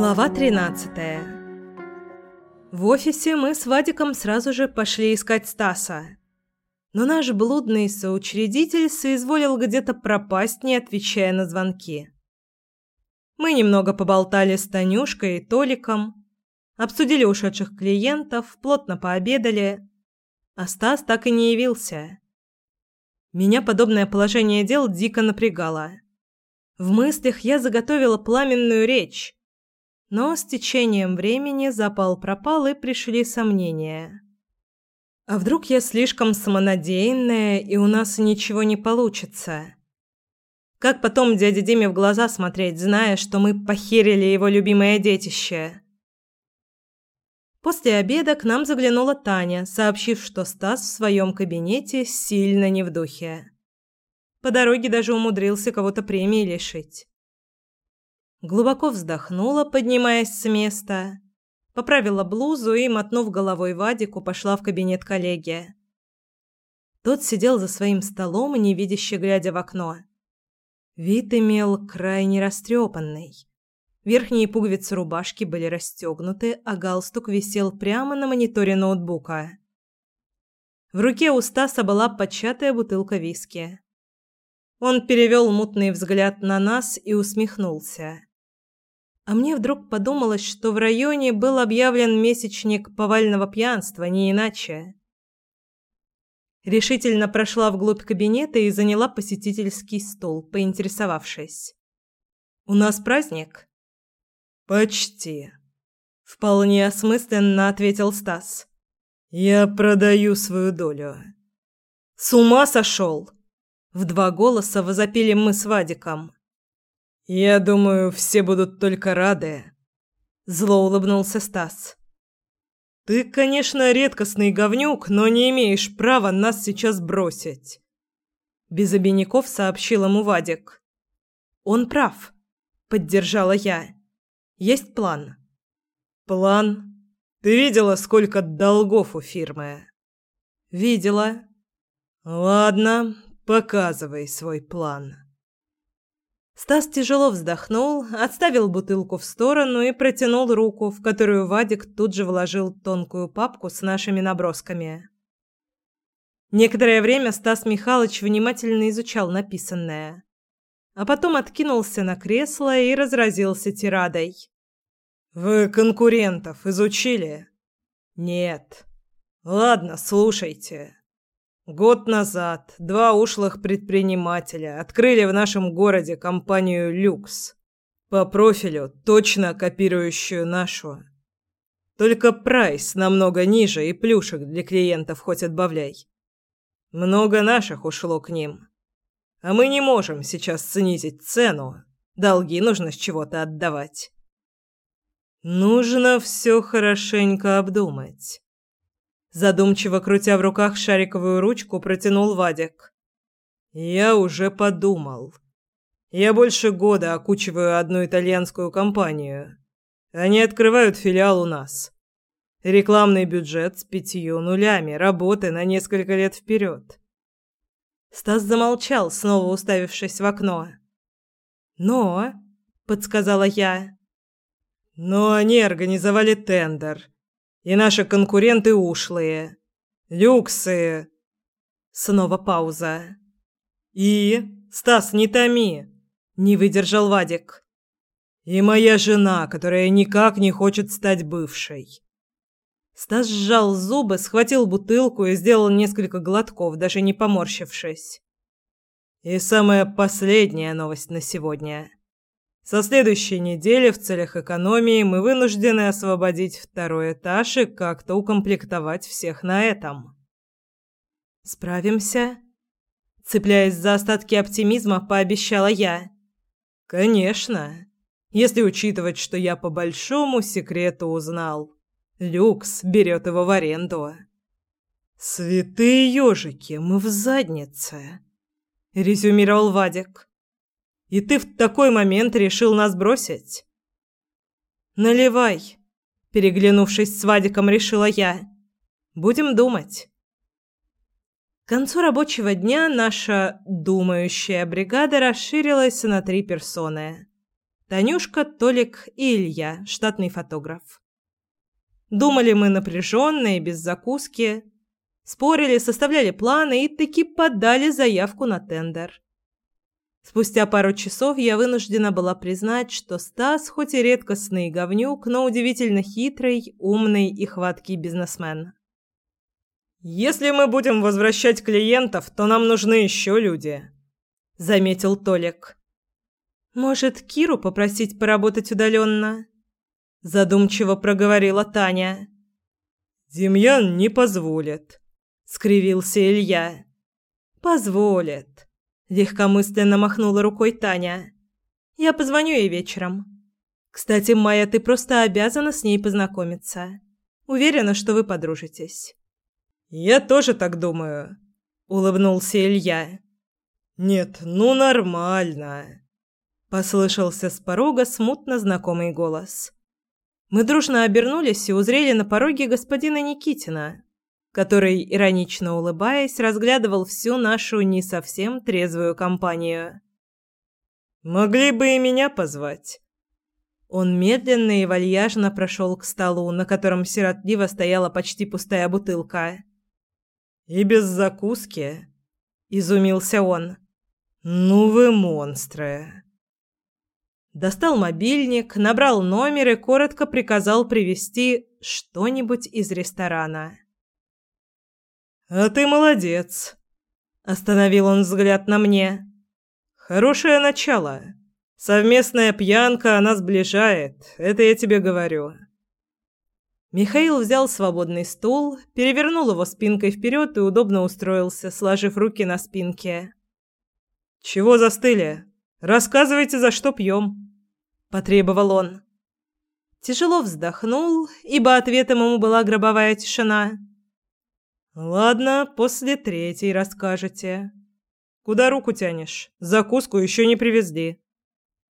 Глава 13 В офисе мы с Вадиком сразу же пошли искать Стаса. Но наш блудный соучредитель соизволил где-то пропасть, не отвечая на звонки. Мы немного поболтали с Танюшкой и Толиком, обсудили ушедших клиентов, плотно пообедали, а Стас так и не явился. Меня подобное положение дел дико напрягало. В мыслях я заготовила пламенную речь, но с течением времени запал пропал и пришли сомнения. А вдруг я слишком самонадеянная, и у нас ничего не получится? Как потом дяде Диме в глаза смотреть, зная, что мы похерили его любимое детище? После обеда к нам заглянула Таня, сообщив, что Стас в своем кабинете сильно не в духе. По дороге даже умудрился кого-то премии лишить. Глубоко вздохнула, поднимаясь с места, поправила блузу и, мотнув головой Вадику, пошла в кабинет коллеги. Тот сидел за своим столом, невидяще глядя в окно. Вид имел крайне растрепанный. Верхние пуговицы рубашки были расстегнуты, а галстук висел прямо на мониторе ноутбука. В руке у Стаса была початая бутылка виски. Он перевел мутный взгляд на нас и усмехнулся. А мне вдруг подумалось, что в районе был объявлен месячник повального пьянства, не иначе. Решительно прошла вглубь кабинета и заняла посетительский стол, поинтересовавшись. «У нас праздник?» «Почти», — вполне осмысленно ответил Стас. «Я продаю свою долю». «С ума сошел!» В два голоса возопили мы с Вадиком. «Я думаю, все будут только рады», — зло улыбнулся Стас. «Ты, конечно, редкостный говнюк, но не имеешь права нас сейчас бросить», — без обиняков сообщил ему Вадик. «Он прав», — поддержала я. «Есть план». «План? Ты видела, сколько долгов у фирмы?» «Видела». «Ладно, показывай свой план». Стас тяжело вздохнул, отставил бутылку в сторону и протянул руку, в которую Вадик тут же вложил тонкую папку с нашими набросками. Некоторое время Стас Михайлович внимательно изучал написанное, а потом откинулся на кресло и разразился тирадой. «Вы конкурентов изучили?» «Нет». «Ладно, слушайте. Год назад два ушлых предпринимателя открыли в нашем городе компанию «Люкс». По профилю, точно копирующую нашу. Только прайс намного ниже и плюшек для клиентов хоть отбавляй. Много наших ушло к ним. А мы не можем сейчас снизить цену. Долги нужно с чего-то отдавать. Нужно все хорошенько обдумать. Задумчиво крутя в руках шариковую ручку, протянул Вадик. Я уже подумал. Я больше года окучиваю одну итальянскую компанию. Они открывают филиал у нас. Рекламный бюджет с пятью нулями, работы на несколько лет вперед. Стас замолчал, снова уставившись в окно. «Но...» — подсказала я. «Но они организовали тендер. И наши конкуренты ушлые. Люксы. Снова пауза. И... Стас, не томи. Не выдержал Вадик. И моя жена, которая никак не хочет стать бывшей. Стас сжал зубы, схватил бутылку и сделал несколько глотков, даже не поморщившись. И самая последняя новость на сегодня. Со следующей недели в целях экономии мы вынуждены освободить второй этаж и как-то укомплектовать всех на этом. Справимся? Цепляясь за остатки оптимизма, пообещала я. Конечно. Если учитывать, что я по большому секрету узнал. Люкс берет его в аренду. Святые ежики, мы в заднице, резюмировал Вадик. И ты в такой момент решил нас бросить? Наливай, переглянувшись с Вадиком, решила я. Будем думать. К концу рабочего дня наша думающая бригада расширилась на три персоны. Танюшка, Толик и Илья, штатный фотограф. Думали мы напряженно и без закуски. Спорили, составляли планы и таки подали заявку на тендер. Спустя пару часов я вынуждена была признать, что Стас хоть и редкостный говнюк, но удивительно хитрый, умный и хваткий бизнесмен. «Если мы будем возвращать клиентов, то нам нужны еще люди», — заметил Толик. «Может, Киру попросить поработать удаленно?» — задумчиво проговорила Таня. «Демьян не позволит», — скривился Илья. «Позволит», — легкомысленно махнула рукой Таня. «Я позвоню ей вечером. Кстати, Майя, ты просто обязана с ней познакомиться. Уверена, что вы подружитесь». «Я тоже так думаю», — улыбнулся Илья. «Нет, ну нормально», — послышался с порога смутно знакомый голос. Мы дружно обернулись и узрели на пороге господина Никитина, который, иронично улыбаясь, разглядывал всю нашу не совсем трезвую компанию. «Могли бы и меня позвать». Он медленно и вальяжно прошел к столу, на котором сиротливо стояла почти пустая бутылка. И без закуски? Изумился он. Ну вы монстры. Достал мобильник, набрал номер и коротко приказал привезти что-нибудь из ресторана. «А ты молодец!» Остановил он взгляд на мне. «Хорошее начало. Совместная пьянка нас сближает, это я тебе говорю. Михаил взял свободный стул, перевернул его спинкой вперед и удобно устроился, сложив руки на спинке. «Чего застыли? Рассказывайте, за что пьем?» – потребовал он. Тяжело вздохнул, ибо ответом ему была гробовая тишина. «Ладно, после третьей расскажете. Куда руку тянешь? Закуску еще не привезли».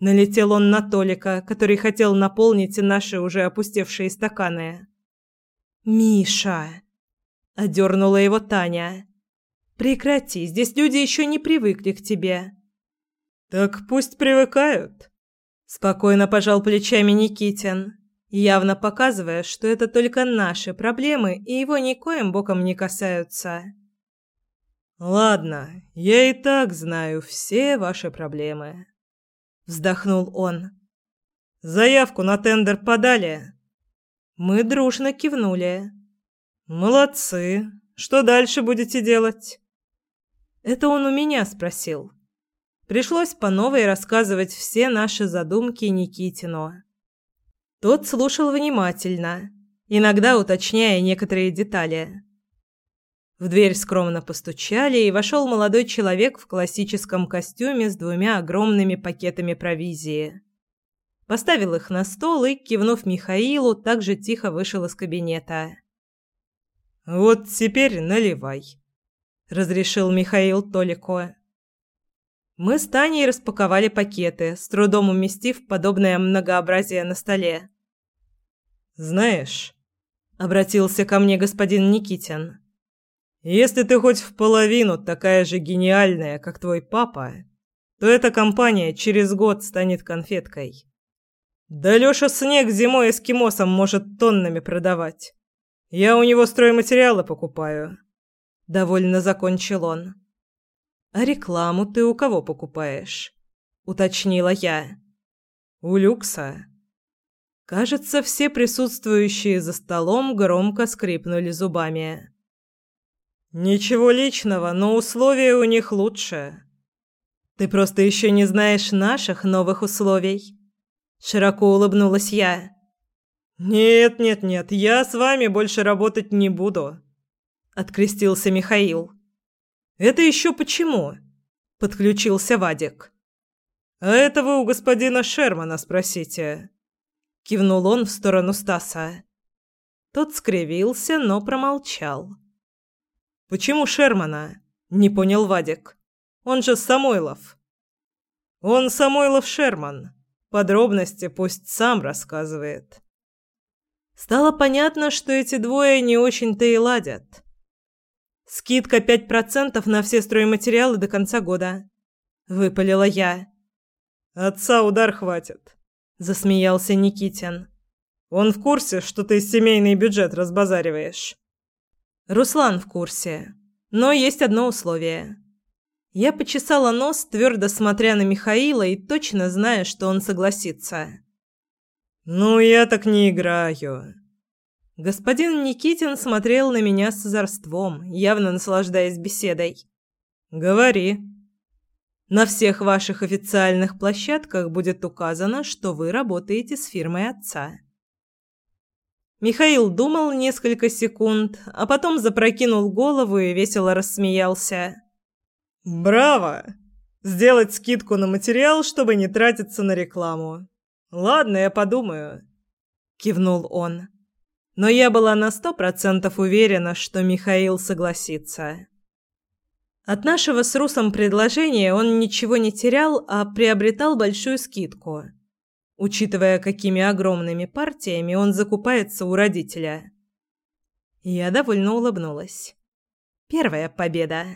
Налетел он на Толика, который хотел наполнить наши уже опустевшие стаканы. «Миша!» – одернула его Таня. «Прекрати, здесь люди еще не привыкли к тебе». «Так пусть привыкают», – спокойно пожал плечами Никитин, явно показывая, что это только наши проблемы и его никоим боком не касаются. «Ладно, я и так знаю все ваши проблемы» вздохнул он. Заявку на тендер подали. Мы дружно кивнули. Молодцы. Что дальше будете делать? Это он у меня спросил. Пришлось по новой рассказывать все наши задумки Никитину. Тот слушал внимательно, иногда уточняя некоторые детали. В дверь скромно постучали, и вошел молодой человек в классическом костюме с двумя огромными пакетами провизии. Поставил их на стол и, кивнув Михаилу, также тихо вышел из кабинета. «Вот теперь наливай», – разрешил Михаил Толико. Мы с Таней распаковали пакеты, с трудом уместив подобное многообразие на столе. «Знаешь», – обратился ко мне господин Никитин, – если ты хоть в половину такая же гениальная, как твой папа, то эта компания через год станет конфеткой. Да Лёша снег зимой эскимосам может тоннами продавать. Я у него стройматериалы покупаю. Довольно закончил он. А рекламу ты у кого покупаешь? Уточнила я. У Люкса. Кажется, все присутствующие за столом громко скрипнули зубами. Ничего личного, но условия у них лучше. Ты просто еще не знаешь наших новых условий. Широко улыбнулась я. Нет, нет, нет, я с вами больше работать не буду, открестился Михаил. Это еще почему? подключился Вадик. А это вы у господина Шермана спросите. Кивнул он в сторону Стаса. Тот скривился, но промолчал. Почему Шермана? Не понял Вадик. Он же Самойлов. Он Самойлов Шерман. Подробности пусть сам рассказывает. Стало понятно, что эти двое не очень-то и ладят. Скидка 5% на все стройматериалы до конца года, выпалила я. Отца удар хватит, засмеялся Никитин. Он в курсе, что ты семейный бюджет разбазариваешь. Руслан в курсе. Но есть одно условие. Я почесала нос, твердо смотря на Михаила и точно зная, что он согласится. «Ну, я так не играю». Господин Никитин смотрел на меня с озорством, явно наслаждаясь беседой. «Говори». «На всех ваших официальных площадках будет указано, что вы работаете с фирмой отца». Михаил думал несколько секунд, а потом запрокинул голову и весело рассмеялся. «Браво! Сделать скидку на материал, чтобы не тратиться на рекламу. Ладно, я подумаю», — кивнул он. Но я была на сто процентов уверена, что Михаил согласится. От нашего с Русом предложения он ничего не терял, а приобретал большую скидку — учитывая, какими огромными партиями он закупается у родителя. Я довольно улыбнулась. Первая победа.